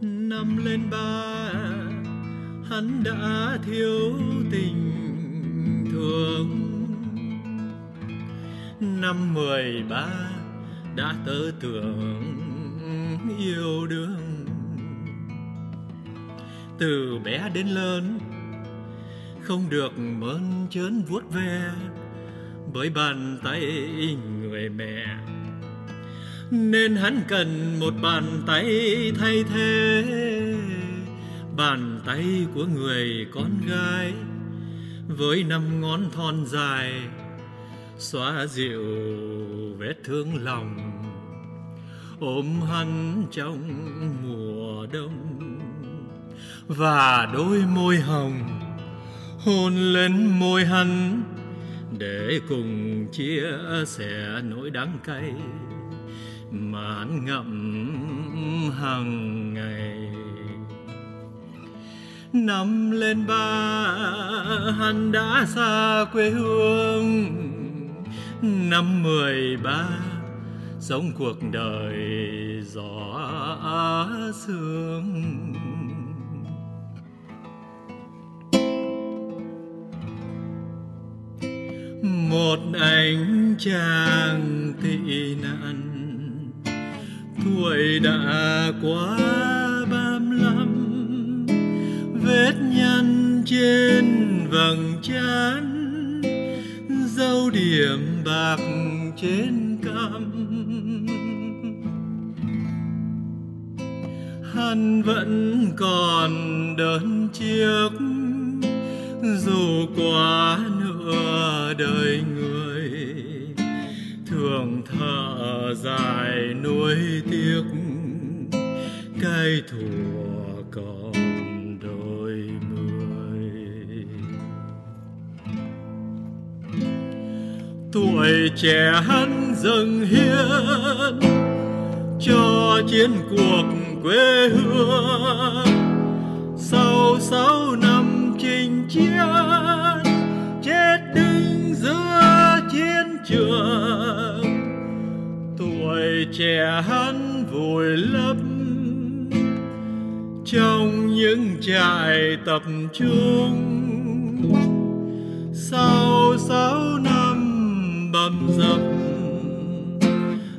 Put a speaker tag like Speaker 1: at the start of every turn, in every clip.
Speaker 1: năm lên ba, hắn đã thiếu tình thương. Năm mười ba, đã tớ tưởng yêu đương. Từ bé đến lớn, không được mơn trớn vuốt ve. Bởi bàn tay người mẹ nên hắn cần một bàn tay thay thế. Bàn tay của người con gái với năm ngón thon dài xóa dịu vết thương lòng, ôm hắn trong mùa đông và đôi môi hồng hôn lên môi hắn để cùng chia sẻ nỗi đắng cay mãn ngậm hàng ngày. Năm lên ba, hắn đã xa quê hương. Năm mười ba, sống cuộc đời gió sương. Một anh chàng tị nạn tuổi đã quá bám lăm vết nhăn trên vầng trán, dấu điểm bạc trên cằm. Hắn vẫn còn đơn chiếc, dù quá nửa đời người. Thường thở dài nuối tiếc. Cái thùa còn đôi mươi. Tuổi trẻ hắn dâng hiến cho chiến cuộc quê hương. Sau sáu năm trẻ hắn vùi lấp. Trong những trại tập trung, sau sáu năm bầm dập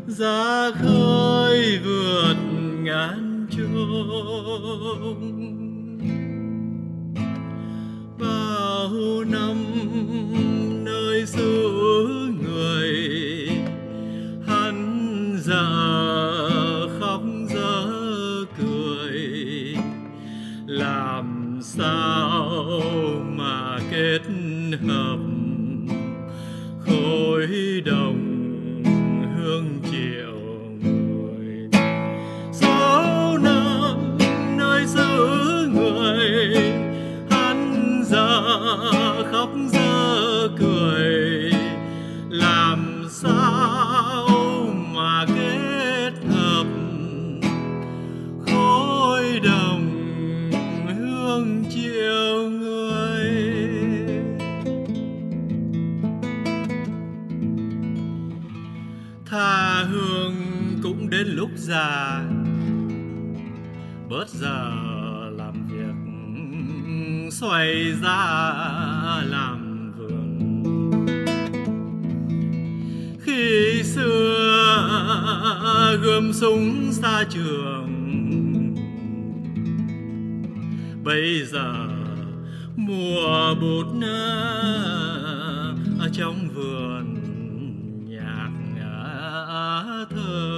Speaker 1: ra khơi vượt ngàn trông sao mà kết hợp? Khối đồng người. Tha hương cũng đến lúc già, bớt giờ làm việc, xoay ra làm vườn. Khi xưa gươm súng xa trường, bây giờ mùa bột ở trong vườn nhạc thơ.